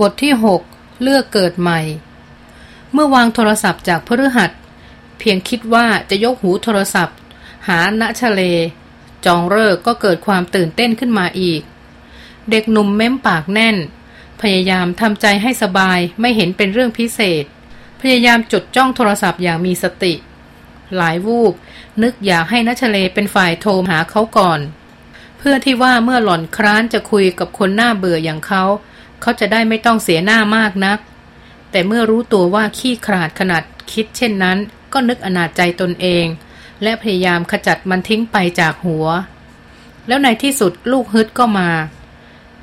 บทที่ 6 เลือกเกิดใหม่ เมื่อวางโทรศัพท์จากพฤหัส เพียงคิดว่าจะยกหูโทรศัพท์ หาณชะเล จองเลิกก็เกิดความตื่นเต้นขึ้นมาอีก เด็กหนุ่มเม้มปากแน่น พยายามทำใจให้สบายไม่เห็นเป็นเรื่องพิเศษ พยายามจดจ้องโทรศัพท์อย่างมีสติ หลายวูบนึกอยากให้นัชเลเป็นฝ่ายโทรหาเขาก่อน เพื่อที่ว่าเมื่อหล่อนคร้านจะคุยกับคนหน้าเบื่ออย่างเขา เขาจะได้ไม่ต้องเสียหน้ามากนัก แต่เมื่อรู้ตัวว่าขี้ขลาดขนาดคิดเช่นนั้น ก็นึกอนาจใจตนเอง และพยายามขจัดมันทิ้งไปจากหัว แล้วในที่สุดลูกฮึดก็มา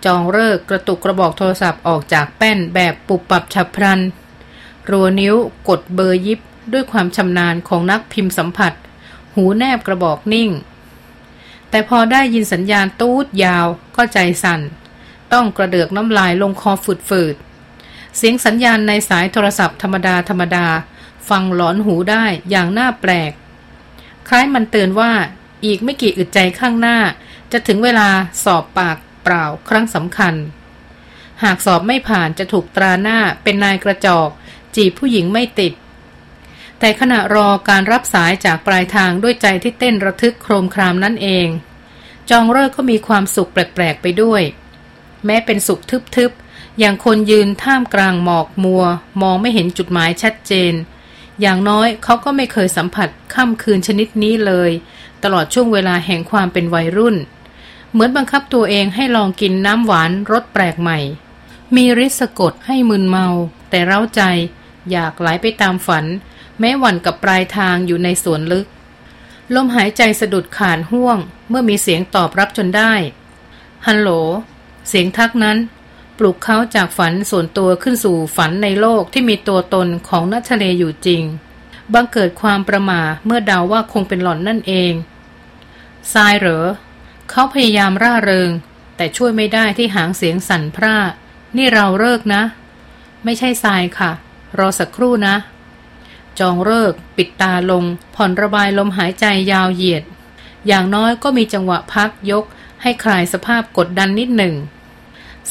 จองเลิกกระตุกกระบอกโทรศัพท์ออกจากแป้นแบบปุบปับฉับพลัน รัวนิ้วกดเบอร์ยิบด้วยความชำนาญของนักพิมพ์สัมผัส หูแนบกระบอกนิ่ง แต่พอได้ยินสัญญาณตูดยาวก็ใจสั่น ต้องกระเดือกน้ำลายลงคอฝืดๆ เสียงสัญญาณในสายโทรศัพท์ธรรมดาธรรมดา ฟังหลอนหูได้อย่างน่าแปลก คล้ายมันเตือนว่าอีกไม่กี่อึดใจข้างหน้า จะถึงเวลาสอบปากเปล่าครั้งสำคัญ หากสอบไม่ผ่านจะถูกตราหน้าเป็นนายกระจอก จีบผู้หญิงไม่ติด แต่ขณะรอการรับสายจากปลายทางด้วยใจที่เต้นระทึกโครมครามนั่นเอง จองเลิกก็มีความสุขแปลกๆไปด้วย แม้เป็นสุขทึบๆ อย่างคนยืนท่ามกลางหมอกมัว มองไม่เห็นจุดหมายชัดเจน อย่างน้อยเขาก็ไม่เคยสัมผัสค่ำคืนชนิดนี้เลย ตลอดช่วงเวลาแห่งความเป็นวัยรุ่น เหมือนบังคับตัวเองให้ลองกินน้ำหวานรสแปลกใหม่ มีริสกดให้มึนเมา แต่เร้าใจ อยากไหลไปตามฝัน แม้หวันกับปลายทางอยู่ในสวนลึกลมหายใจสะดุดขาดห่วง เมื่อมีเสียงตอบรับจนได้ ฮัลโหล เสียงทักนั้น ปลุกเขาจากฝันส่วนตัวขึ้นสู่ฝันในโลกที่มีตัวตนของนัชเลอยู่จริง บังเกิดความประมาเมื่อเดาว่าคงเป็นหล่อนนั่นเองทรายเหรอ เขาพยายามร่าเริง แต่ช่วยไม่ได้ที่หางเสียงสั่นพร่า นี่เราเลิกนะ ไม่ใช่ทรายค่ะ รอสักครู่นะ จองเลิก ปิดตาลง ผ่อนระบายลมหายใจยาวเหยียด อย่างน้อยก็มีจังหวะพักยกให้คลายสภาพกดดันนิดหนึ่ง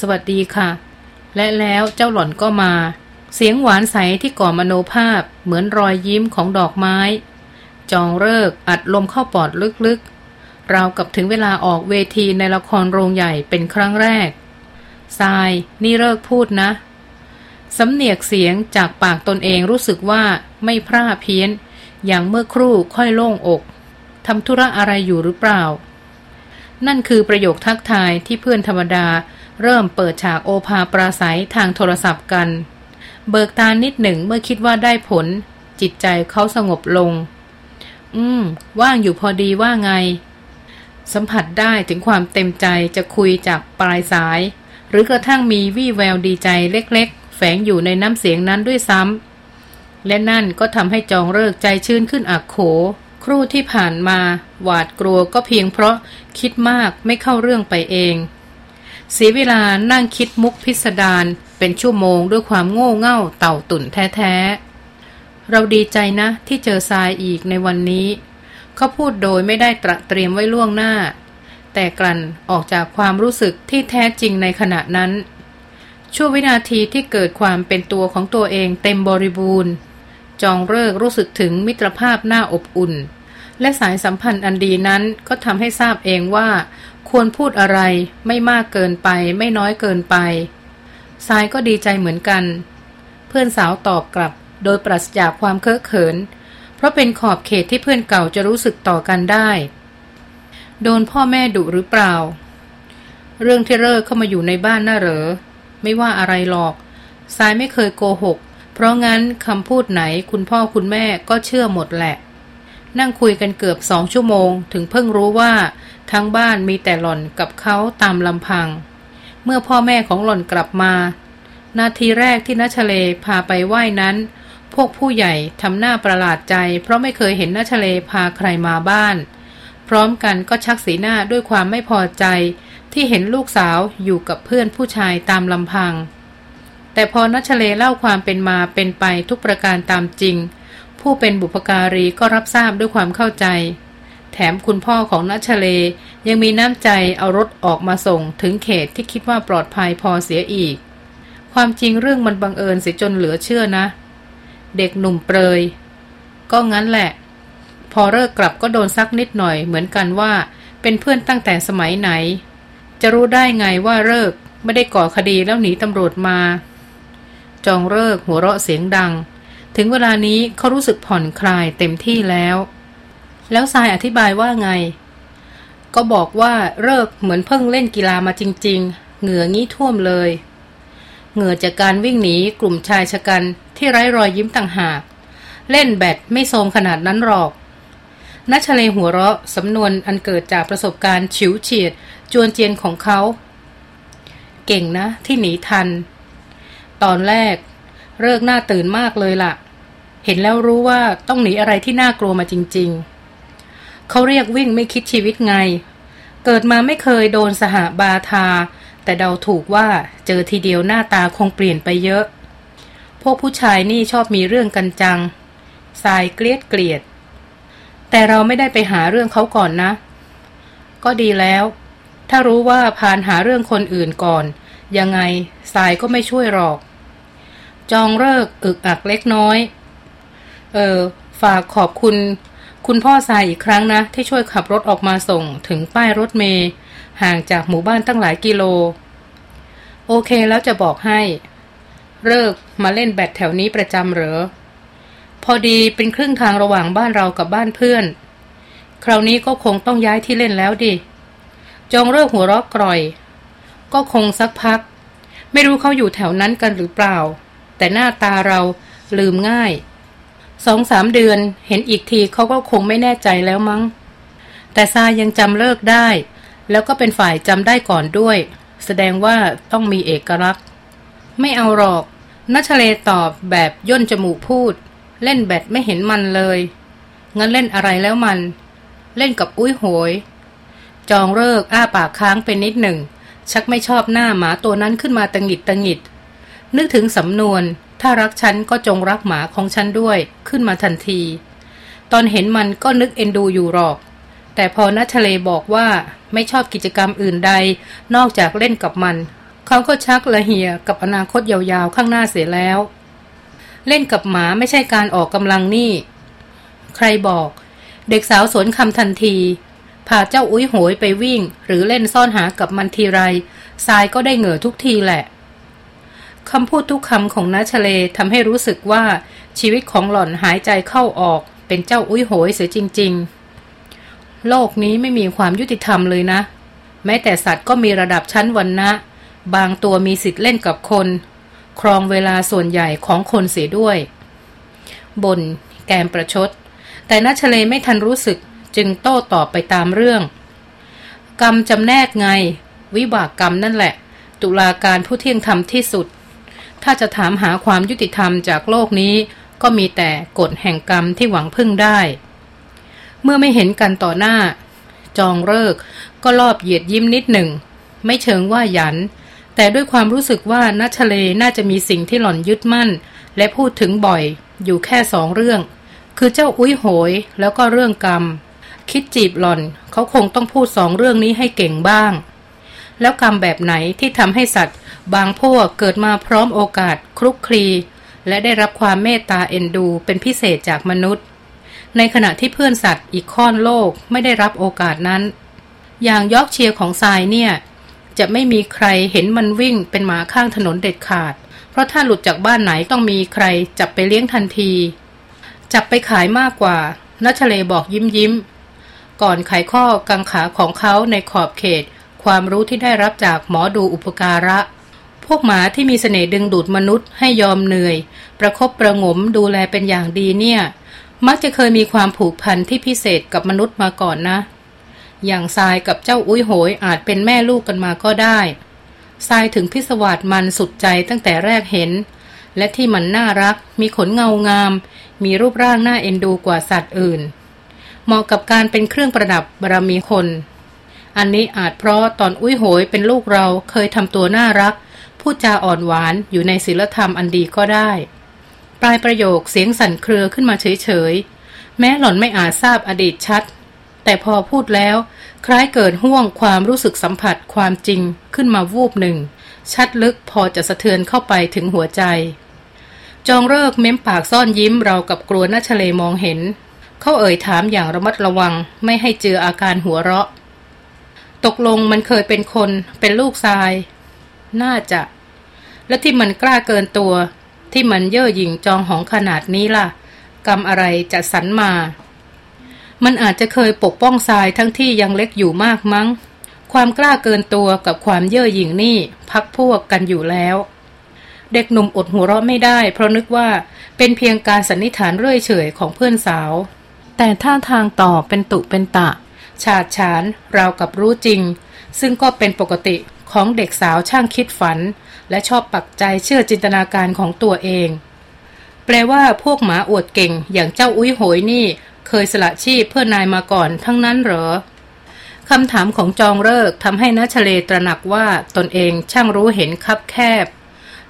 สวัสดีค่ะ และแล้วเจ้าหล่อนก็มา เสียงหวานใสที่ก่อมโนภาพเหมือนรอยยิ้มของดอกไม้ จองเลิกอัดลมเข้าปอดลึกๆ ราวกับถึงเวลาออกเวทีในละครโรงใหญ่เป็นครั้งแรกทรายนี่เลิกพูดนะ สำเนียกเสียงจากปากตนเองรู้สึกว่าไม่พร่าเพี้ยน อย่างเมื่อครู่ค่อยโล่งอกทำธุระอะไรอยู่หรือเปล่า นั่นคือประโยคทักทายที่เพื่อนธรรมดา เริ่มเปิดฉากโอภาปราศัยทางโทรศัพท์กัน เบิกตานิดหนึ่งเมื่อคิดว่าได้ผล จิตใจเขาสงบลง อืม ว่างอยู่พอดีว่าไง สัมผัสได้ถึงความเต็มใจจะคุยจากปลายสาย หรือกระทั่งมีวี่แววดีใจเล็กๆ แฝงอยู่ในน้ำเสียงนั้นด้วยซ้ำและนั่นก็ทำให้จองเลิกใจชื้นขึ้นอักโข ครู่ที่ผ่านมา หวาดกลัวก็เพียงเพราะคิดมากไม่เข้าเรื่องไปเอง เสียเวลานั่งคิดมุกพิสดารเป็นชั่วโมงด้วยความโง่เง่าเต่าตุ่นแท้ๆ เราดีใจนะที่เจอทรายอีกในวันนี้ เขาพูดโดยไม่ได้ตระเตรียมไว้ล่วงหน้า แต่กลั่นออกจากความรู้สึกที่แท้จริงในขณะนั้นช่วงวินาทีที่เกิดความเป็นตัวของตัวเองเต็มบริบูรณ์ จองเลิกรู้สึกถึงมิตรภาพหน่าอบอุ่นและสายสัมพันธ์อันดีนั้นก็ทำให้ทราบเองว่า ควรพูดอะไรไม่มากเกินไปไม่น้อยเกินไปทรายก็ดีใจเหมือนกัน เพื่อนสาวตอบกลับ โดยปราศจากความเคอะเขิน เพราะเป็นขอบเขตที่เพื่อนเก่าจะรู้สึกต่อกันได้ โดนพ่อแม่ดุหรือเปล่า เรื่องที่เลิกเข้ามาอยู่ในบ้านน่าเหรอ ไม่ว่าอะไรหรอกทรายไม่เคยโกหก เพราะงั้นคำพูดไหนคุณพ่อคุณแม่ก็เชื่อหมดแหละ นั่งคุยกันเกือบสองชั่วโมง ถึงเพิ่งรู้ว่า ทั้งบ้านมีแต่หล่อนกับเขาตามลำพัง เมื่อพ่อแม่ของหล่อนกลับมา นาทีแรกที่นัชเลพาไปไหว้นั้น พวกผู้ใหญ่ทำหน้าประหลาดใจ เพราะไม่เคยเห็นนัชเลพาใครมาบ้าน พร้อมกันก็ชักสีหน้าด้วยความไม่พอใจ ที่เห็นลูกสาวอยู่กับเพื่อนผู้ชายตามลำพัง แต่พอนัชเลเล่าความเป็นมาเป็นไปทุกประการตามจริง ผู้เป็นบุพการีก็รับทราบด้วยความเข้าใจ แถมคุณพ่อของนัชเลยังมีน้ำใจเอารถออกมาส่งถึงเขตที่คิดว่าปลอดภัยพอเสียอีก ความจริงเรื่องมันบังเอิญเสียจนเหลือเชื่อนะ เด็กหนุ่มเปรย ก็งั้นแหละ พอเลิกกลับก็โดนซักนิดหน่อยเหมือนกันว่า เป็นเพื่อนตั้งแต่สมัยไหน จะรู้ได้ไงว่าเลิกไม่ได้ก่อคดีแล้วหนีตำรวจมา จองเลิกหัวเราะเสียงดัง ถึงเวลานี้เขารู้สึกผ่อนคลายเต็มที่แล้ว แล้วทรายอธิบายว่าไง ก็บอกว่าเลิกเหมือนเพิ่งเล่นกีฬามาจริง ๆ เหงื่องี้ท่วมเลย เหงื่อจากการวิ่งหนีกลุ่มชายชะกันที่ไร้รอยยิ้มต่างหาก เล่นแบดไม่โทมขนาดนั้นหรอกนัชเลหัวเราะสำนวนอันเกิดจากประสบการณ์ฉิวเฉียด จวนเจียนของเขา เก่งนะที่หนีทัน ตอนแรกเลิกหน้าตื่นมากเลยละ่ะ เห็นแล้วรู้ว่าต้องหนีอะไรที่น่ากลัวมาจริง ๆ เขาเรียกวิ่งไม่คิดชีวิตไง เกิดมาไม่เคยโดนสหบาทา แต่เดาถูกว่าเจอทีเดียวหน้าตาคงเปลี่ยนไปเยอะ พวกผู้ชายนี่ชอบมีเรื่องกันจังทรายเกลียดเกลียด แต่เราไม่ได้ไปหาเรื่องเขาก่อนนะ ก็ดีแล้ว ถ้ารู้ว่าพานหาเรื่องคนอื่นก่อน ยังไงทรายก็ไม่ช่วยหรอก จองเลิกอึกอักเล็กน้อย เออ ฝากขอบคุณ คุณพ่อทรายอีกครั้งนะ ที่ช่วยขับรถออกมาส่งถึงป้ายรถเมย์ห่างจากหมู่บ้านตั้งหลายกิโล โอเคแล้วจะบอกให้ เลิกมาเล่นแบดแถวนี้ประจำเหรอ พอดีเป็นครึ่งทางระหว่างบ้านเรากับบ้านเพื่อน คราวนี้ก็คงต้องย้ายที่เล่นแล้วดิ จองเลิกหัวราะกร่อย ก็คงสักพัก ไม่รู้เขาอยู่แถวนั้นกันหรือเปล่า แต่หน้าตาเราลืมง่าย สองสามเดือนเห็นอีกทีเขาก็คงไม่แน่ใจแล้วมั้ง แต่ซายังจำเลิกได้ แล้วก็เป็นฝ่ายจำได้ก่อนด้วย แสดงว่าต้องมีเอกลักษณ์ ไม่เอาหรอกนัชเลตอบแบบย่นจมูกพูด เล่นแบตไม่เห็นมันเลย งั้นเล่นอะไรแล้วมัน เล่นกับอุ้ยโหย จองเลิกอ้าปากค้างเป็นนิดหนึ่ง ชักไม่ชอบหน้าหมาตัวนั้นขึ้นมาตังหิดตังหิด นึกถึงสำนวน ถ้ารักฉันก็จงรักหมาของฉันด้วยขึ้นมาทันที ตอนเห็นมันก็นึกเอ็นดูอยู่หรอก แต่พอนัทะเลบอกว่าไม่ชอบกิจกรรมอื่นใด นอกจากเล่นกับมัน เขาก็ชักละเหียกับอนาคตยาวๆข้างหน้าเสียแล้ว เล่นกับหมาไม่ใช่การออกกำลังนี่ ใครบอก เด็กสาวสวนคำทันทีพาเจ้าอุ้ยโหยไปวิ่ง หรือเล่นซ่อนหากับมันทีไรทรายก็ได้เหงื่อทุกทีแหละ คำพูดทุกคำของนัชเลทำให้รู้สึกว่าชีวิตของหล่อนหายใจเข้าออก เป็นเจ้าอุ้ยโหยเสียจริง ๆ โลกนี้ไม่มีความยุติธรรมเลยนะ แม้แต่สัตว์ก็มีระดับชั้นวันนะ บางตัวมีสิทธิ์เล่นกับคน ครองเวลาส่วนใหญ่ของคนเสียด้วย บน แกมประชด แต่นัชเลไม่ทันรู้สึกจึงโต้ตอบไปตามเรื่อง กรรมจำแนกไง วิบากกรรมนั่นแหละ ตุลาการผู้เที่ยงธรรมที่สุด ถ้าจะถามหาความยุติธรรมจากโลกนี้ ก็มีแต่กฎแห่งกรรมที่หวังพึ่งได้ เมื่อไม่เห็นกันต่อหน้า จองเลิกก็รอบเหยียดยิ้มนิดหนึ่ง ไม่เชิงว่าหยัน แต่ด้วยความรู้สึกว่านัชเลน่าจะมีสิ่งที่หล่อนยึดมั่น และพูดถึงบ่อยอยู่แค่สองเรื่อง คือเจ้าอุ้ยโหยแล้วก็เรื่องกรรม คิดจีบหล่อนเขาคงต้องพูดสองเรื่องนี้ให้เก่งบ้าง แล้วกรรมแบบไหนที่ทำให้สัตว์ บางพวกเกิดมาพร้อมโอกาสคลุกคลี และได้รับความเมตตาเอ็นดูเป็นพิเศษจากมนุษย์ในขณะที่เพื่อนสัตว์อีกค่อนโลกไม่ได้รับโอกาสนั้น อย่างยอกเชียร์ของทรายเนี่ย จะไม่มีใครเห็นมันวิ่งเป็นหมาข้างถนนเด็ดขาด เพราะถ้าหลุดจากบ้านไหนต้องมีใครจับไปเลี้ยงทันที จับไปขายมากกว่านัชเลบอกยิ้มยิ้ม ก่อนไขข้อกังขาของเขาในขอบเขต ความรู้ที่ได้รับจากหมอดูอุปการะ พวกหมาที่มีเสน่ห์ดึงดูดมนุษย์ให้ยอมเหนื่อย ประครบประงมดูแลเป็นอย่างดีเนี่ย มักจะเคยมีความผูกพันที่พิเศษกับมนุษย์มาก่อนนะ อย่างทรายกับเจ้าอุ้ยโหยอาจเป็นแม่ลูกกันมาก็ได้ทรายถึงพิศวาสมันสุดใจตั้งแต่แรกเห็น และที่มันน่ารัก มีขนเงางาม มีรูปร่างน่าเอ็นดูกว่าสัตว์อื่น เหมาะกับการเป็นเครื่องประดับบารมีคน อันนี้อาจเพราะตอนอุ้ยโหยเป็นลูกเราเคยทำตัวน่ารัก พูดจาอ่อนหวานอยู่ในศีลธรรมอันดีก็ได้ ปลายประโยคเสียงสั่นเครือขึ้นมาเฉยๆ แม้หล่อนไม่อาจทราบอดีตชัด แต่พอพูดแล้ว คล้ายเกิดห่วงความรู้สึกสัมผัสความจริงขึ้นมาวูบหนึ่ง ชัดลึกพอจะสะเทือนเข้าไปถึงหัวใจ จองเลิกเม้มปากซ่อนยิ้มเรากับกลัวนัชเลมองเห็น เขาเอ่ยถามอย่างระมัดระวังไม่ให้เจออาการหัวเราะ ตกลงมันเคยเป็นคนเป็นลูกทราย น่าจะ และที่มันกล้าเกินตัว ที่มันเย่อหยิ่งจองหองขนาดนี้ล่ะ กรรมอะไรจะสันมา มันอาจจะเคยปกป้องทรายทั้งที่ยังเล็กอยู่มากมั้ง ความกล้าเกินตัวกับความเย่อหยิ่งนี่พักพวกกันอยู่แล้ว เด็กหนุ่มอดหัวเราะไม่ได้ เพราะนึกว่าเป็นเพียงการสันนิษฐานเรื่อยเฉยของเพื่อนสาว แต่ท่าทางต่อเป็นตุเป็นตะ ฉาดฉานราวกับรู้จริง ซึ่งก็เป็นปกติของเด็กสาวช่างคิดฝัน และชอบปักใจเชื่อจินตนาการของตัวเอง แปลว่าพวกหมาอวดเก่งอย่างเจ้าอุ้ยโหยนี่ เคยสละชีพเพื่อนายมาก่อนทั้งนั้นเหรอคำถามของจองเลิกทำให้นัชเลตระหนักว่าตนเองช่างรู้เห็นคับแคบ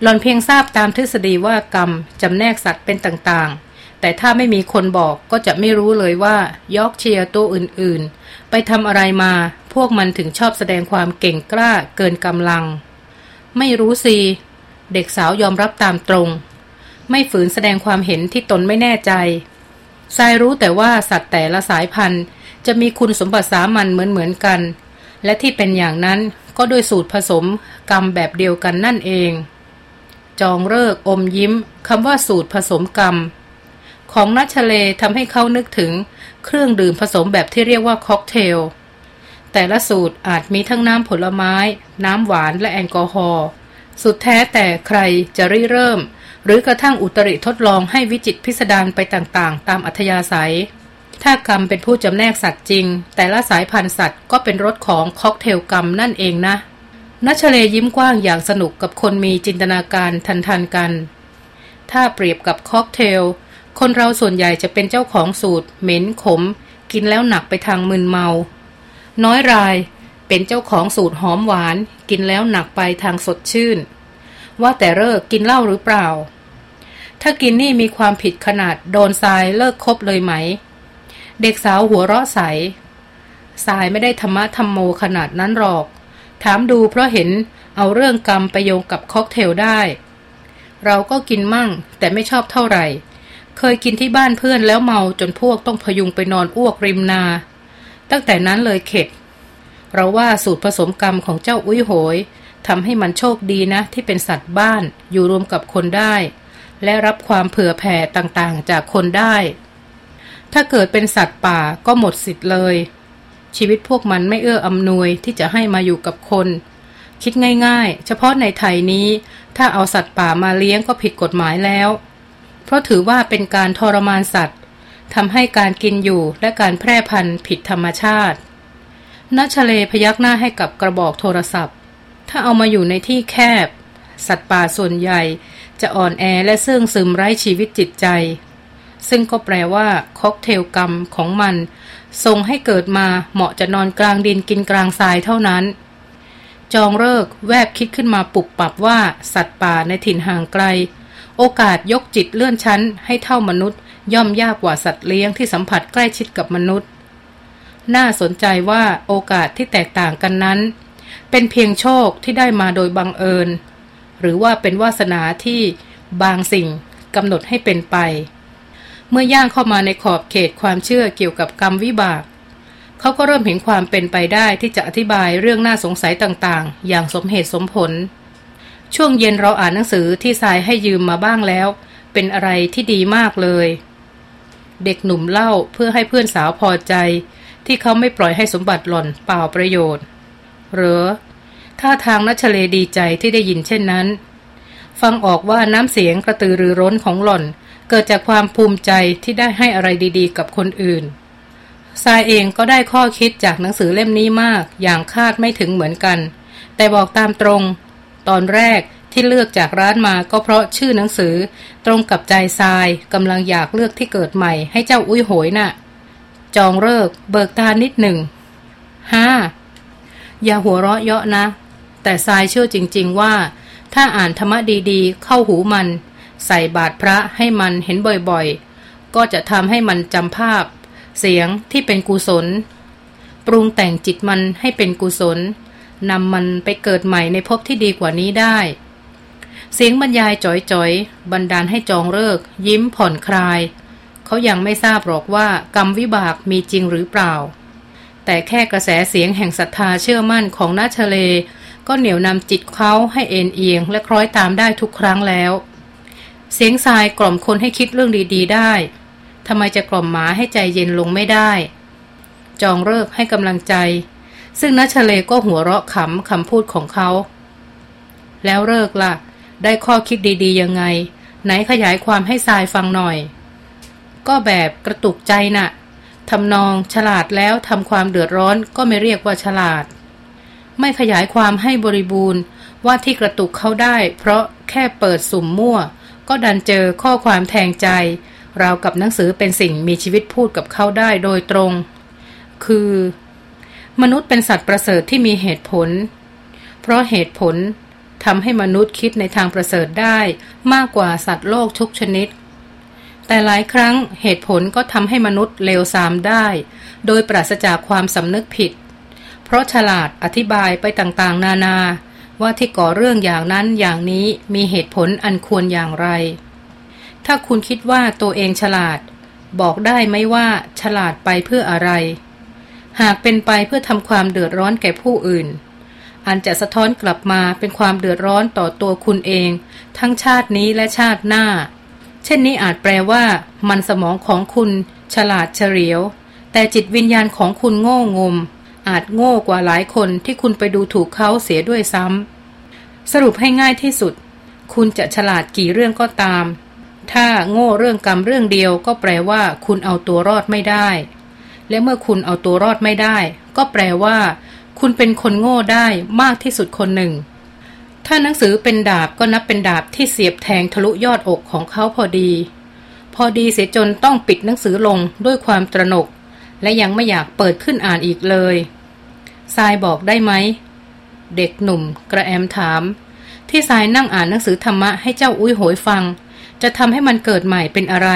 หลอนเพียงทราบตามทฤษฎีว่ากรรมจำแนกสัตว์เป็นต่างๆ แต่ถ้าไม่มีคนบอกก็จะไม่รู้เลยว่ายอกเชียร์ตัวอื่นๆ ไปทำอะไรมา พวกมันถึงชอบแสดงความเก่งกล้าเกินกำลัง ไม่รู้สิ เด็กสาวยอมรับตามตรง ไม่ฝืนแสดงความเห็นที่ตนไม่แน่ใจทรายรู้แต่ว่าสัตว์แต่ละสายพันธุ์ จะมีคุณสมบัติสามัญเหมือนเหมือนกัน และที่เป็นอย่างนั้นก็ด้วยสูตรผสมกรรมแบบเดียวกันนั่นเอง จองเลิกอมยิ้มคำว่าสูตรผสมกรรม ของนัชเลทำให้เขานึกถึงเครื่องดื่มผสมแบบที่เรียกว่าค็อกเทล แต่ละสูตรอาจมีทั้งน้ำผลไม้ น้ำหวานและแอลกอฮอล์สุดแท้แต่ใครจะริเริ่ม หรือกระทั่งอุตริทดลองให้วิจิตพิสดารไปต่างๆ ตามอัธยาศัย ถ้ากรรมเป็นผู้จำแนกสัตว์จริง แต่ละสายพันธุ์สัตว์ก็เป็นรสของค็อกเทลกรรมนั่นเองนะนัชเลยิ้มกว้างอย่างสนุกกับคนมีจินตนาการทันทันกัน ถ้าเปรียบกับค็อกเทล คนเราส่วนใหญ่จะเป็นเจ้าของสูตร เหม็นขม กินแล้วหนักไปทางมึนเมา น้อยรายเป็นเจ้าของสูตรหอมหวาน กินแล้วหนักไปทางสดชื่น ว่าแต่เลิกกินเหล้าหรือเปล่า ถ้ากินนี่มีความผิดขนาดโดนทรายเลิกคบเลยไหม เด็กสาวหัวเราะใสสายไม่ได้ธรรมะธรรมโมขนาดนั้นหรอก ถามดูเพราะเห็นเอาเรื่องกรรมไปโยงกับค็อกเทลได้ เราก็กินมั่งแต่ไม่ชอบเท่าไหร่ เคยกินที่บ้านเพื่อนแล้วเมาจนพวกต้องพยุงไปนอนอ้วกริมนา ตั้งแต่นั้นเลยเข็ด เราว่าสูตรผสมกรรมของเจ้าอุ้ยโหยทำให้มันโชคดีนะ ที่เป็นสัตว์บ้านอยู่รวมกับคนได้ และรับความเผื่อแผ่ต่างๆ จากคนได้ ถ้าเกิดเป็นสัตว์ป่าก็หมดสิทธิ์เลย ชีวิตพวกมันไม่เอื้ออำนวยที่จะให้มาอยู่กับคน คิดง่ายๆ เฉพาะในไทยนี้ ถ้าเอาสัตว์ป่ามาเลี้ยงก็ผิดกฎหมายแล้ว เพราะถือว่าเป็นการทรมานสัตว์ทำให้การกินอยู่และการแพร่พันธุ์ผิดธรรมชาตินัชเลพยักหน้าให้กับกระบอกโทรศัพท์ ถ้าเอามาอยู่ในที่แคบ สัตว์ป่าส่วนใหญ่จะอ่อนแอและเสื่องซึมไร้ชีวิตจิตใจ ซึ่งก็แปลว่าค็อกเทลกรรมของมันทรงให้เกิดมาเหมาะจะนอนกลางดินกินกลางทรายเท่านั้น จองเลิกแวบคิดขึ้นมาปุบปับว่าสัตว์ป่าในถิ่นห่างไกล โอกาสยกจิตเลื่อนชั้นให้เท่ามนุษย์ ย่อมยากกว่าสัตว์เลี้ยงที่สัมผัสใกล้ชิดกับมนุษย์ น่าสนใจว่าโอกาสที่แตกต่างกันนั้น เป็นเพียงโชคที่ได้มาโดยบังเอิญ หรือว่าเป็นวาสนาที่บางสิ่งกำหนดให้เป็นไป เมื่อย่างเข้ามาในขอบเขตความเชื่อเกี่ยวกับกรรมวิบากเขาก็เริ่มเห็นความเป็นไปได้ที่จะอธิบายเรื่องน่าสงสัยต่างๆ อย่างสมเหตุสมผล ช่วงเย็นเราอ่านหนังสือที่ทรายให้ยืมมาบ้างแล้ว เป็นอะไรที่ดีมากเลย เด็กหนุ่มเล่าเพื่อให้เพื่อนสาวพอใจ ที่เขาไม่ปล่อยให้สมบัติหล่อนเปล่าประโยชน์ หรือท่าทางนัชเลดีใจที่ได้ยินเช่นนั้น ฟังออกว่าน้ำเสียงกระตือรือร้นของหล่อนเกิดจากความภูมิใจที่ได้ให้อะไรดีๆ กับคนอื่นทรายเองก็ได้ข้อคิดจากหนังสือเล่มนี้มากอย่างคาดไม่ถึงเหมือนกัน แต่บอกตามตรง ตอนแรกที่เลือกจากร้านมาก็เพราะชื่อหนังสือ ตรงกับใจทรายกำลังอยากเลือกที่เกิดใหม่ให้เจ้าอุ้ยโหยนะ่ะ จองเลิกเบิกตานิดหนึ่งห้าอย่าหัวเราะเยาะนะ แต่ทรายเชื่อจริง ๆว่า ถ้าอ่านธรรมะดีๆ เข้าหูมัน ใส่บาตรพระให้มันเห็นบ่อยๆ ก็จะทำให้มันจำภาพ เสียงที่เป็นกุศล ปรุงแต่งจิตมันให้เป็นกุศล นำมันไปเกิดใหม่ในภพที่ดีกว่านี้ได้ เสียงบรรยายจ่อยๆ บันดาลให้จองเลิก ยิ้มผ่อนคลาย เขายังไม่ทราบหรอกว่ากรรมวิบากมีจริงหรือเปล่า แต่แค่กระแสเสียงแห่งศรัทธาเชื่อมั่นของนาชเล ก็เหนี่ยวนำจิตเขาให้เอ็นเอียง และคล้อยตามได้ทุกครั้งแล้ว เสียงทรายกล่อมคนให้คิดเรื่องดีๆได้ทำไมจะกล่อมหมาให้ใจเย็นลงไม่ได้ จองเลิกให้กำลังใจ ซึ่งนัชเลก็หัวเราะขำคำพูดของเขา แล้วเลิกละ่ะ ได้ข้อคิดดีๆยังไง ไหนขยายความให้ทรายฟังหน่อย ก็แบบกระตุกใจนะ่ะทำนองฉลาดแล้วทำความเดือดร้อนก็ไม่เรียกว่าฉลาด ไม่ขยายความให้บริบูรณ์ว่าที่กระตุกเขาได้ เพราะแค่เปิดสุ่มมั่ว ก็ดันเจอข้อความแทงใจราวกับหนังสือเป็นสิ่งมีชีวิตพูดกับเขาได้โดยตรง คือ มนุษย์เป็นสัตว์ประเสริฐที่มีเหตุผล เพราะเหตุผลทำให้มนุษย์คิดในทางประเสริฐได้มากกว่าสัตว์โลกทุกชนิด แต่หลายครั้งเหตุผลก็ทำให้มนุษย์เลวทรามได้ โดยปราศจากความสำนึกผิด เพราะฉลาดอธิบายไปต่างๆ นานาว่าที่ก่อเรื่องอย่างนั้นอย่างนี้มีเหตุผลอันควรอย่างไร ถ้าคุณคิดว่าตัวเองฉลาด บอกได้ไหมว่าฉลาดไปเพื่ออะไร หากเป็นไปเพื่อทำความเดือดร้อนแก่ผู้อื่น อันจะสะท้อนกลับมาเป็นความเดือดร้อนต่อตัวคุณเอง ทั้งชาตินี้และชาติหน้า เช่นนี้อาจแปลว่า มันสมองของคุณ ฉลาดเฉลียว แต่จิตวิญญาณของคุณโง่งม อาจโง่กว่าหลายคนที่คุณไปดูถูกเขาเสียด้วยซ้ำสรุปให้ง่ายที่สุด คุณจะฉลาดกี่เรื่องก็ตาม ถ้าโง่เรื่องกรรมเรื่องเดียวก็แปลว่า คุณเอาตัวรอดไม่ได้ และเมื่อคุณเอาตัวรอดไม่ได้ ก็แปลว่า คุณเป็นคนโง่ได้มากที่สุดคนหนึ่ง ถ้าหนังสือเป็นดาบก็นับเป็นดาบที่เสียบแทงทะลุยอดอกของเขาพอดี พอดีเสียจนต้องปิดหนังสือลงด้วยความตระหนก และยังไม่อยากเปิดขึ้นอ่านอีกเลยทรายบอกได้ไหม เด็กหนุ่ม กระแอมถาม ที่ทรายนั่งอ่านหนังสือธรรมะให้เจ้าอุ้ยโหยฟัง จะทำให้มันเกิดใหม่เป็นอะไร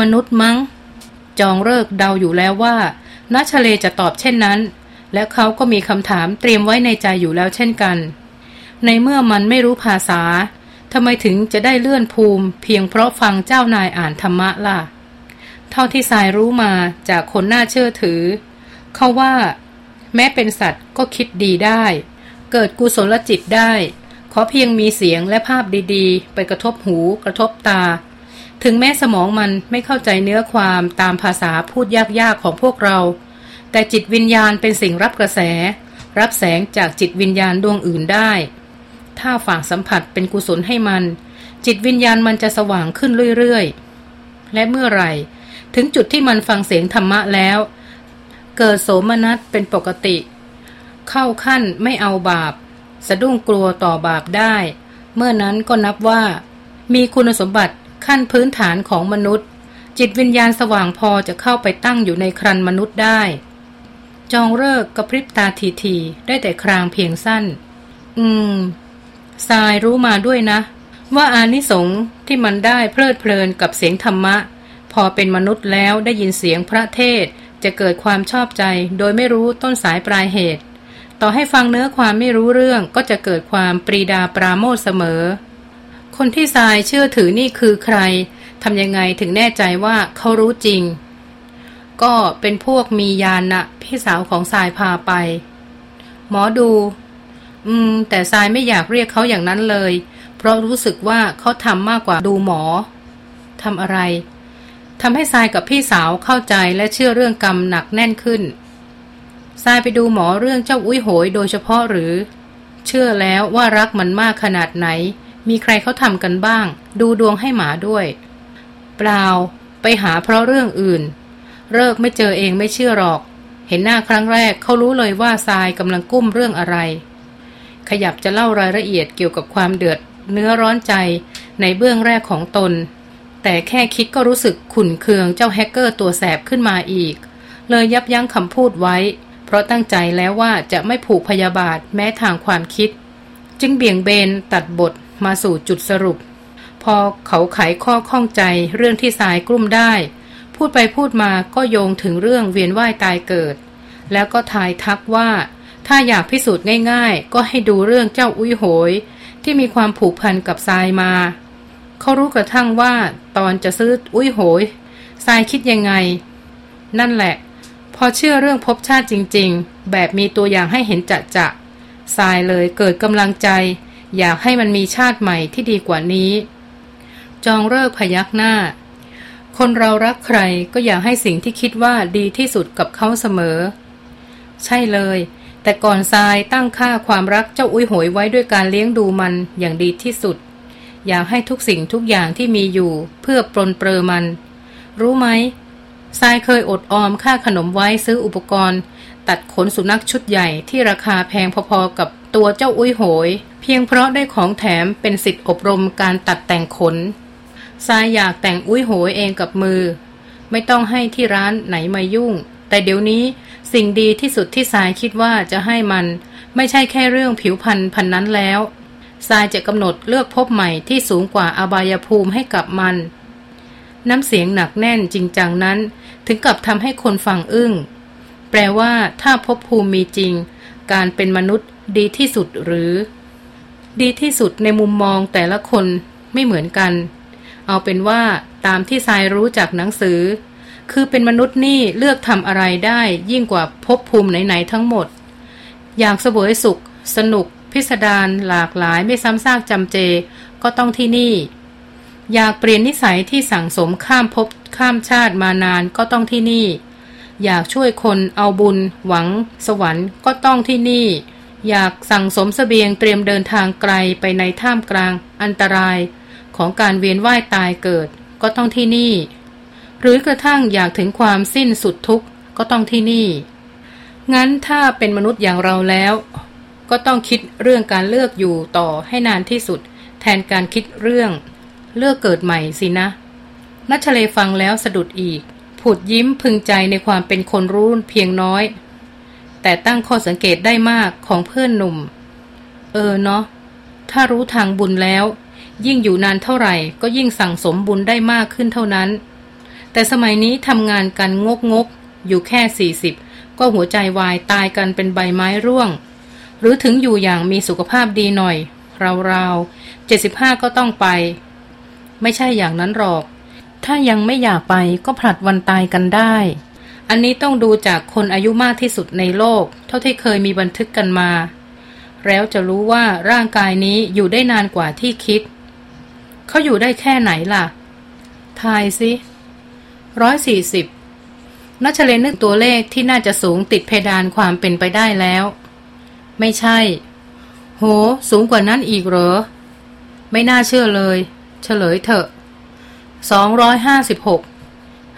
มนุษย์มั้ง จองเลิกเดาอยู่แล้วว่านัชเลจะตอบเช่นนั้น และเขาก็มีคำถามเตรียมไว้ในใจอยู่แล้วเช่นกัน ในเมื่อมันไม่รู้ภาษาทำไมถึงจะได้เลื่อนภูมิ เพียงเพราะฟังเจ้านายอ่านธรรมะล่ะ เท่าที่สายรู้มาจากคนน่าเชื่อถือ เขาว่า แม้เป็นสัตว์ก็คิดดีได้ เกิดกุศลจิตได้ ขอเพียงมีเสียงและภาพดีๆ ไปกระทบหูกระทบตา ถึงแม้สมองมันไม่เข้าใจเนื้อความตามภาษาพูดยากๆของพวกเรา แต่จิตวิญญาณเป็นสิ่งรับกระแส รับแสงจากจิตวิญญาณดวงอื่นได้ ถ้าฝากสัมผัสเป็นกุศลให้มัน จิตวิญญาณมันจะสว่างขึ้นเรื่อยๆ และเมื่อไหร่ ถึงจุดที่มันฟังเสียงธรรมะแล้ว เกิดโสมนัสเป็นปกติ เข้าขั้นไม่เอาบาป สะดุ้งกลัวต่อบาปได้ เมื่อนั้นก็นับว่า มีคุณสมบัติ ขั้นพื้นฐานของมนุษย์ จิตวิญญาณสว่างพอจะเข้าไปตั้งอยู่ในครันมนุษย์ได้ จองเลิกกระพริบตาทีทีได้แต่ครางเพียงสั้น อืมทรายรู้มาด้วยนะ ว่าอานิสงส์ที่มันได้เพลิดเพลินกับเสียงธรรมะ พอเป็นมนุษย์แล้วได้ยินเสียงพระเทศจะเกิดความชอบใจ โดยไม่รู้ต้นสายปลายเหตุ ต่อให้ฟังเนื้อความไม่รู้เรื่องก็จะเกิดความปรีดาปราโมทเสมอ คนที่ทรายเชื่อถือนี่คือใครทำยังไงถึงแน่ใจว่าเขารู้จริง ก็เป็นพวกมียานนะพี่สาวของทรายพาไป หมอดู อืม แต่ทรายไม่อยากเรียกเขาอย่างนั้นเลย เพราะรู้สึกว่าเขาทำมากกว่าดูหมอทำอะไรทำให้ทรายกับพี่สาวเข้าใจและเชื่อเรื่องกรรมหนักแน่นขึ้นทรายไปดูหมอเรื่องเจ้าอุ้ยโหยโดยเฉพาะหรือ เชื่อแล้วว่ารักมันมากขนาดไหน มีใครเขาทำกันบ้าง ดูดวงให้หมาด้วย เปล่า ไปหาเพราะเรื่องอื่น เลิกไม่เจอเองไม่เชื่อหรอก เห็นหน้าครั้งแรกเขารู้เลยว่าทรายกำลังกุ้มเรื่องอะไร ขยับจะเล่ารายละเอียดเกี่ยวกับความเดือด เนื้อร้อนใจในเบื้องแรกของตน แต่แค่คิดก็รู้สึกขุนเคืองเจ้าแฮกเกอร์ตัวแสบขึ้นมาอีก เลยยับยั้งคำพูดไว้ เพราะตั้งใจแล้วว่าจะไม่ผูกพยาบาทแม้ทางความคิด จึงเบี่ยงเบนตัดบท มาสู่จุดสรุป พอเขาไขข้อข้องใจเรื่องที่สายกลุ่มได้ พูดไปพูดมาก็โยงถึงเรื่องเวียนว่ายตายเกิด แล้วก็ทายทักว่า ถ้าอยากพิสูจน์ง่ายๆ ก็ให้ดูเรื่องเจ้าอุ้ยโหย ที่มีความผูกพันกับทรายมา เขารู้กระทั่งว่า ตอนจะซื้ออุ้ยโหยทรายคิดยังไง นั่นแหละ พอเชื่อเรื่องพบชาติจริง ๆ แบบมีตัวอย่างให้เห็นจะจะทรายเลยเกิดกำลังใจ อยากให้มันมีชาติใหม่ที่ดีกว่านี้ จองเลิกพยักหน้า คนเรารักใครก็อยากให้สิ่งที่คิดว่าดีที่สุดกับเขาเสมอ ใช่เลย แต่ก่อนทรายตั้งค่าความรักเจ้าอุ้ยโหยไว้ด้วยการเลี้ยงดูมันอย่างดีที่สุด อยากให้ทุกสิ่งทุกอย่างที่มีอยู่ เพื่อปลนเปลือมัน รู้ไหมทรายเคยอดออมค่าขนมไว้ซื้ออุปกรณ์ ตัดขนสุนัขชุดใหญ่ที่ราคาแพงพอๆกับ ตัวเจ้าอุ้ยโหย เพียงเพราะได้ของแถมเป็นสิทธิอบรมการตัดแต่งขนทรายอยากแต่งอุ้ยโหยเองกับมือ ไม่ต้องให้ที่ร้านไหนมายุ่ง แต่เดี๋ยวนี้สิ่งดีที่สุดที่ทรายคิดว่าจะให้มัน ไม่ใช่แค่เรื่องผิวพันธุ์พันนั้นแล้วทรายจะกำหนดเลือกพบใหม่ที่สูงกว่าอบายภูมิให้กับมัน น้ำเสียงหนักแน่นจริงจังนั้น ถึงกับทำให้คนฟังอึ้ง แปลว่าถ้าพบภูมิมีจริง การเป็นมนุษย์ ดีที่สุดหรือ ดีที่สุดในมุมมองแต่ละคนไม่เหมือนกัน เอาเป็นว่าตามที่ทรายรู้จากหนังสือ คือเป็นมนุษย์นี่เลือกทำอะไรได้ยิ่งกว่าพบภูมิไหนๆทั้งหมด อยากสวยสุข สนุก พิสดารหลากหลายไม่ซ้ำซากจำเจ ก็ต้องที่นี่ อยากเปลี่ยนนิสัยที่สั่งสมข้ามภพข้ามชาติมานานก็ต้องที่นี่ อยากช่วยคนเอาบุญ หวัง สวรรค์ก็ต้องที่นี่ อยากสั่งสมสเสบียงเตรียมเดินทางไกลไปในท่ามกลาง อันตรายของการเวียนว่ายตายเกิด ก็ต้องที่นี่ หรือกระทั่งอยากถึงความสิ้นสุดทุกข์ก็ต้องที่นี่ งั้นถ้าเป็นมนุษย์อย่างเราแล้ว ก็ต้องคิดเรื่องการเลือกอยู่ต่อให้นานที่สุด แทนการคิดเรื่อง เลือกเกิดใหม่สินะนัชเลฟังแล้วสะดุดอีก ผุดยิ้มพึงใจในความเป็นคนรู้เพียงน้อย แต่ตั้งข้อสังเกตได้มากของเพื่อนหนุ่ม เออเนาะถ้ารู้ทางบุญแล้ว ยิ่งอยู่นานเท่าไหร่ ก็ยิ่งสั่งสมบุญได้มากขึ้นเท่านั้น แต่สมัยนี้ทำงานกันงกงกอยู่แค่สี่สิบก็หัวใจวายตายกันเป็นใบไม้ร่วง หรือถึงอยู่อย่างมีสุขภาพดีหน่อย ราวๆเจ็ดสิบห้าก็ต้องไป ไม่ใช่อย่างนั้นหรอก ถ้ายังไม่อยากไปก็ผลัดวันตายกันได้ อันนี้ต้องดูจากคนอายุมากที่สุดในโลก เท่าที่เคยมีบันทึกกันมา แล้วจะรู้ว่าร่างกายนี้อยู่ได้นานกว่าที่คิด เขาอยู่ได้แค่ไหนล่ะ ทายสิร้อยสี่สิบนัชเลนนึกตัวเลขที่น่าจะสูงติดเพดานความเป็นไปได้แล้ว ไม่ใช่ โห สูงกว่านั้นอีกเหรอ ไม่น่าเชื่อเลย เฉลยเถอะสองร้อยห้าสิบหก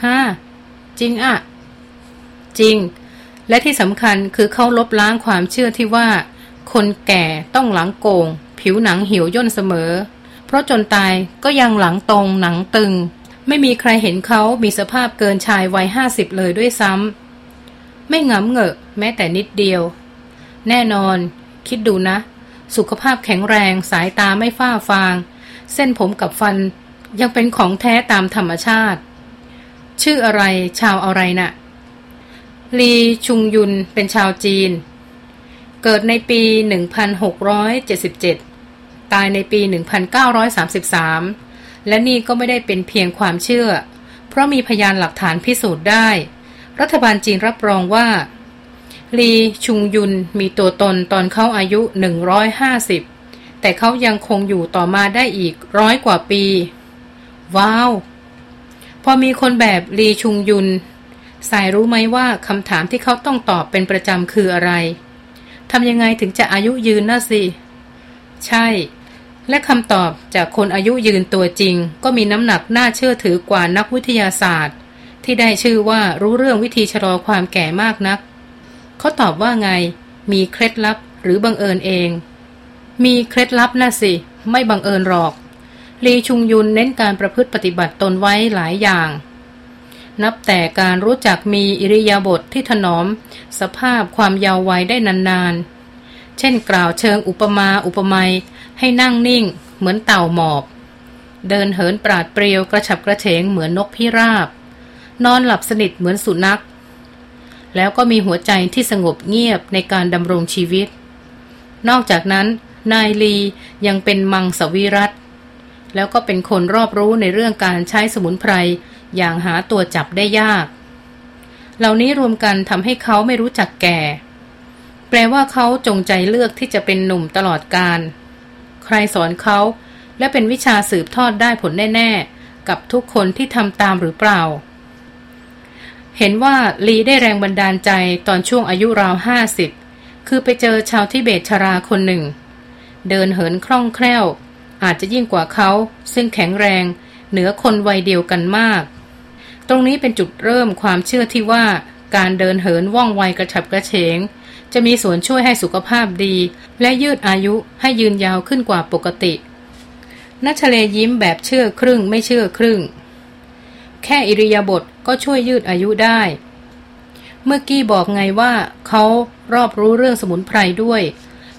ห้าจริงอะ จริง และที่สำคัญคือเขาลบล้างความเชื่อที่ว่า คนแก่ต้องหลังโกง ผิวหนังเหี่ยวย่นเสมอ เพราะจนตายก็ยังหลังตรงหนังตึง ไม่มีใครเห็นเขามีสภาพเกินชายวัยห้าสิบเลยด้วยซ้ำไม่งำเหงอะแม้แต่นิดเดียว แน่นอน คิดดูนะ สุขภาพแข็งแรงสายตาไม่ฝ้าฟาง เส้นผมกับฟันยังเป็นของแท้ตามธรรมชาติ ชื่ออะไรชาวอะไรนะ่ะ ลีชุงยุนเป็นชาวจีน เกิดในปี 1677 ตายในปี 1933 และนี่ก็ไม่ได้เป็นเพียงความเชื่อ เพราะมีพยานหลักฐานพิสูจน์ได้ รัฐบาลจีนรับรองว่า ลีชุงยุนมีตัวตนตอนเขาอายุ 150 แต่เขายังคงอยู่ต่อมาได้อีกร้อยกว่าปี ว้าว พอมีคนแบบลีชุงยุน สายรู้ไหมว่าคำถามที่เขาต้องตอบเป็นประจำคืออะไรทำยังไงถึงจะอายุยืนน่ะสิ ใช่ และคำตอบจากคนอายุยืนตัวจริง ก็มีน้ำหนักน่าเชื่อถือกว่านักวิทยาศาสตร์ ที่ได้ชื่อว่ารู้เรื่องวิธีชะลอความแก่มากนัก เขาตอบว่าไง มีเคล็ดลับหรือบังเอิญเอง มีเคล็ดลับน่ะสิ ไม่บังเอิญหรอกลีชุงยุนเน้นการประพฤติปฏิบัติตนไว้หลายอย่าง นับแต่การรู้จักมีอิริยาบถทที่ถนอม สภาพความยาววัยได้นานๆ เช่นกล่าวเชิงอุปมาอุปไมยให้นั่งนิ่ง เหมือนเต่าหมอบ เดินเหินปราดเปรียวกระฉับกระเฉงเหมือนนกพิราบ นอนหลับสนิทเหมือนสุนัข แล้วก็มีหัวใจที่สงบเงียบในการดำรงชีวิต นอกจากนั้น นายลียังเป็นมังสวิรัตแล้วก็เป็นคนรอบรู้ในเรื่องการใช้สมุนไพร อย่างหาตัวจับได้ยาก เหล่านี้รวมกันทำให้เขาไม่รู้จักแก่ แปลว่าเขาจงใจเลือกที่จะเป็นหนุ่มตลอดการ ใครสอนเขาและเป็นวิชาสืบทอดได้ผลแน่ ๆ กับทุกคนที่ทำตามหรือเปล่า เห็นว่าลีได้แรงบันดาลใจตอนช่วงอายุราวห้าสิบคือไปเจอชาวทิเบตชราคนหนึ่ง เดินเหินคล่องแคล่ว อาจจะยิ่งกว่าเขา ซึ่งแข็งแรง เหนือคนวัยเดียวกันมาก ตรงนี้เป็นจุดเริ่มความเชื่อที่ว่าการเดินเหินว่องไวกระฉับกระเฉง จะมีส่วนช่วยให้สุขภาพดี และยืดอายุให้ยืนยาวขึ้นกว่าปกตินัชเลยิ้มแบบเชื่อครึ่งไม่เชื่อครึ่ง แค่อิริยาบถก็ช่วยยืดอายุได้ เมื่อกี้บอกไงว่าเขารอบรู้เรื่องสมุนไพรด้วย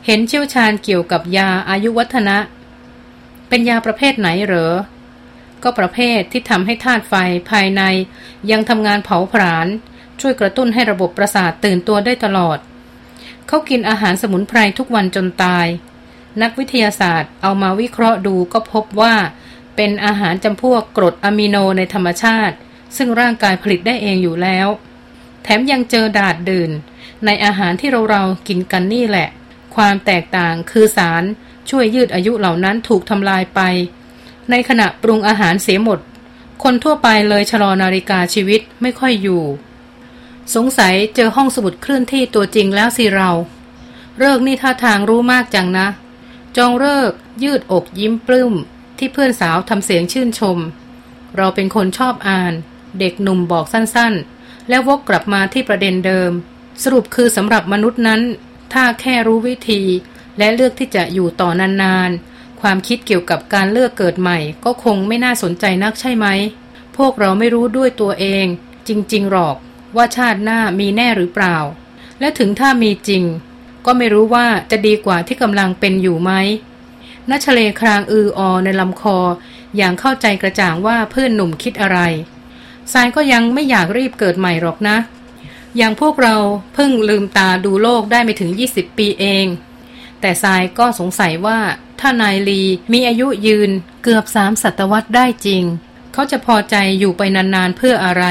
เห็นเชี่ยวชาญเกี่ยวกับยาอายุวัฒนะ เป็นยาประเภทไหนเหรอ ก็ประเภทที่ทำให้ธาตุไฟภายใน ยังทำงานเผาผลาญ ช่วยกระตุ้นให้ระบบประสาทตื่นตัวได้ตลอด เขากินอาหารสมุนไพรทุกวันจนตาย นักวิทยาศาสตร์เอามาวิเคราะห์ดูก็พบว่า เป็นอาหารจำพวกกรดอะมิโนในธรรมชาติ ซึ่งร่างกายผลิตได้เองอยู่แล้ว แถมยังเจอดาดดื่น ในอาหารที่เราเรากินกันนี่แหละ ความแตกต่างคือสารช่วยยืดอายุเหล่านั้นถูกทำลายไป ในขณะปรุงอาหารเสียหมด คนทั่วไปเลยชะลอนาฬิกาชีวิตไม่ค่อยอยู่ สงสัยเจอห้องสมุดเคลื่อนที่ตัวจริงแล้วสิเรา เลิกนี่ท่าทางรู้มากจังนะ จองเลิกยืดอกยิ้มปลื้ม ที่เพื่อนสาวทำเสียงชื่นชม เราเป็นคนชอบอ่าน เด็กหนุ่มบอกสั้นๆ แล้ววกกลับมาที่ประเด็นเดิม สรุปคือสำหรับมนุษย์นั้น ถ้าแค่รู้วิธีและเลือกที่จะอยู่ต่อนานๆ ความคิดเกี่ยวกับการเลือกเกิดใหม่ ก็คงไม่น่าสนใจนักใช่ไหม พวกเราไม่รู้ด้วยตัวเอง จริง ๆ หรอก ว่าชาติหน้ามีแน่หรือเปล่า และถึงถ้ามีจริง ก็ไม่รู้ว่าจะดีกว่าที่กำลังเป็นอยู่ไหมนัชเลครางอืออในลำคอ อย่างเข้าใจกระจ่างว่าเพื่อนหนุ่มคิดอะไรสายก็ยังไม่อยากรีบเกิดใหม่หรอกนะ อย่างพวกเราเพิ่งลืมตาดูโลกได้ไม่ถึง 20 ปีเอง แต่ทรายก็สงสัยว่าถ้านายลีมีอายุยืนเกือบสามศตวรรษได้จริง เขาจะพอใจอยู่ไปนานๆเพื่ออะไร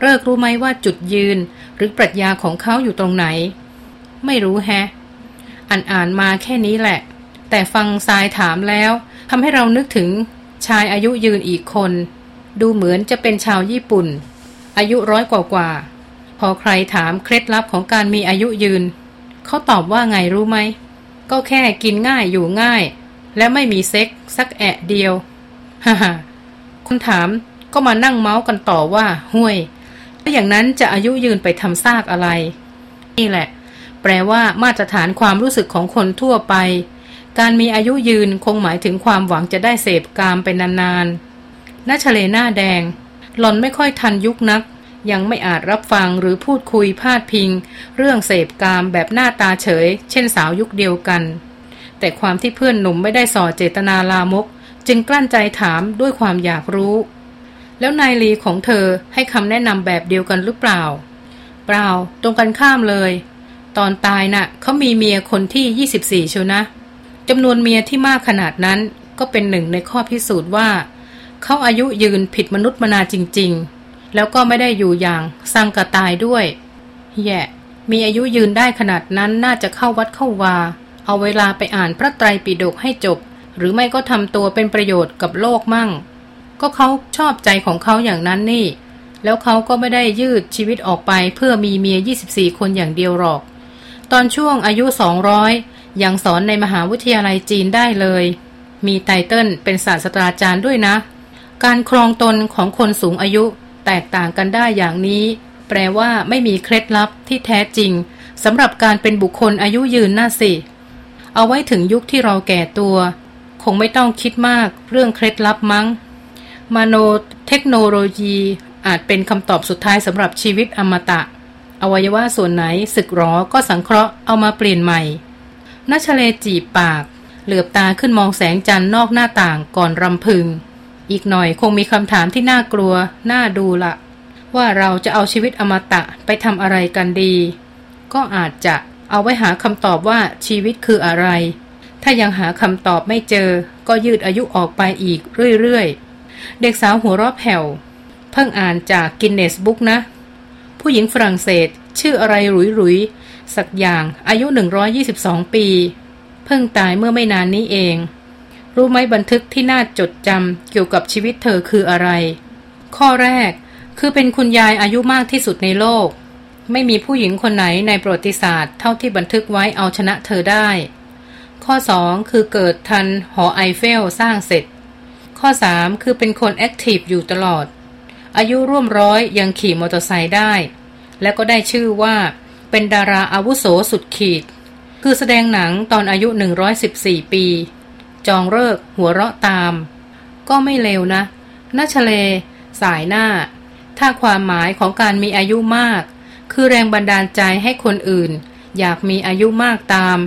เลิกรู้ไหมว่าจุดยืน หรือปรัชญาของเขาอยู่ตรงไหน ไม่รู้แฮะ อ่านอ่านมาแค่นี้แหละ แต่ฟังทรายถามแล้วทำให้เรานึกถึงชายอายุยืนอีกคน ดูเหมือนจะเป็นชาวญี่ปุ่น อายุร้อยกว่ากว่า พอใครถามเคล็ดลับของการมีอายุยืน เขาตอบว่าไงรู้ไหม ก็แค่กินง่ายอยู่ง่าย และไม่มีเซ็กสักแอะเดียวฮ่าฮ่าคนถามก็มานั่งเมาส์กันต่อว่าห่วยถ้าอย่างนั้นจะอายุยืนไปทำซากอะไร นี่แหละ แปลว่ามาตรฐานความรู้สึกของคนทั่วไป การมีอายุยืนคงหมายถึงความหวังจะได้เสพกามไปนานๆนัชเลหน้าแดง หล่อนไม่ค่อยทันยุคนัก ยังไม่อาจรับฟังหรือพูดคุยพาดพิง เรื่องเสพกามแบบหน้าตาเฉย เช่นสาวยุคเดียวกัน แต่ความที่เพื่อนหนุ่มไม่ได้ส่อเจตนาลามก จึงกลั้นใจถามด้วยความอยากรู้ แล้วนายลีของเธอให้คำแนะนำแบบเดียวกันหรือเปล่า เปล่า ตรงกันข้ามเลย ตอนตายนะ่ะเขามีเมียคนที่ 24ชัวนะจำนวนเมียที่มากขนาดนั้นก็เป็นหนึ่งในข้อพิสูจน์ว่า เขาอายุยืนผิดมนุษย์มนาจริง ๆ แล้วก็ไม่ได้อยู่อย่างสังกะตายด้วย แย่ มีอายุยืนได้ขนาดนั้นน่าจะเข้าวัดเข้าวา เอาเวลาไปอ่านพระไตรปิฎกให้จบ หรือไม่ก็ทำตัวเป็นประโยชน์กับโลกมั่ง ก็เขาชอบใจของเขาอย่างนั้นนี่ แล้วเขาก็ไม่ได้ยืดชีวิตออกไปเพื่อมีเมีย 24 คนอย่างเดียวหรอก ตอนช่วงอายุ 200 ยังสอนในมหาวิทยาลัยจีนได้เลย มีไตเติลเป็นศาสตราจารย์ด้วยนะ การครองตนของคนสูงอายุ แตกต่างกันได้อย่างนี้ แปลว่าไม่มีเคล็ดลับที่แท้จริงสำหรับการเป็นบุคคลอายุยืนน่าสิ เอาไว้ถึงยุคที่เราแก่ตัว คงไม่ต้องคิดมากเรื่องเคล็ดลับมั้งมโนเทคโนโลยี อาจเป็นคำตอบสุดท้ายสำหรับชีวิตอมตะ อวัยวะส่วนไหนสึกหรอก็สังเคราะห์เอามาเปลี่ยนใหม่นัชเลจีบปาก เหลือบตาขึ้นมองแสงจันทร์นอกหน้าต่างก่อนรำพึง อีกหน่อยคงมีคำถามที่น่ากลัว น่าดูละ ว่าเราจะเอาชีวิตอมตะไปทำอะไรกันดี ก็อาจจะเอาไว้หาคำตอบว่าชีวิตคืออะไร ถ้ายังหาคำตอบไม่เจอ ก็ยืดอายุออกไปอีกเรื่อยๆ เด็กสาวหัวราะแผ่ว เพิ่งอ่านจากกินเนสบุ๊กนะ ผู้หญิงฝรั่งเศส ชื่ออะไรหรุยหรุยสักอย่างอายุ 122 ปี เพิ่งตายเมื่อไม่นานนี้เอง รู้ไหมบันทึกที่น่าจดจำเกี่ยวกับชีวิตเธอคืออะไร ข้อแรกคือเป็นคุณยายอายุมากที่สุดในโลก ไม่มีผู้หญิงคนไหนในประวัติศาสตร์ เท่าที่บันทึกไว้เอาชนะเธอได้ ข้อ 2 คือเกิดทันหอไอเฟลสร้างเสร็จ ข้อ 3 คือเป็นคน active อยู่ตลอด อายุร่วมร้อยยังขี่มอเตอร์ไซค์ได้ และก็ได้ชื่อว่า เป็นดาราอาวุโสสุดขีด คือแสดงหนังตอนอายุ 114 ปี จองเลิกหัวเราะตาม ก็ไม่เลวนะนัชเล สายหน้า ถ้าความหมายของการมีอายุมาก คือแรงบันดาลใจให้คนอื่น อยากมีอายุมากตาม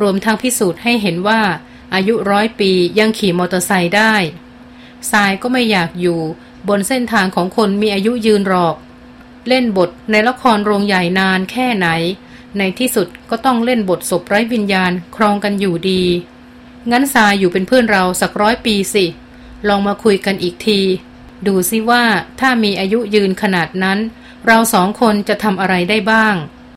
รวมทั้งพิสูจน์ให้เห็นว่า อายุร้อยปียังขี่มอเตอร์ไซค์ได้สายก็ไม่อยากอยู่บนเส้นทางของคนมีอายุยืนหรอก เล่นบทในละครโรงใหญ่นานแค่ไหน ในที่สุดก็ต้องเล่นบทศพไร้วิญญาณครองกันอยู่ดี งั้นทรายอยู่เป็นเพื่อนเราสักร้อยปีสิ ลองมาคุยกันอีกที ดูซิว่าถ้ามีอายุยืนขนาดนั้น เราสองคนจะทำอะไรได้บ้าง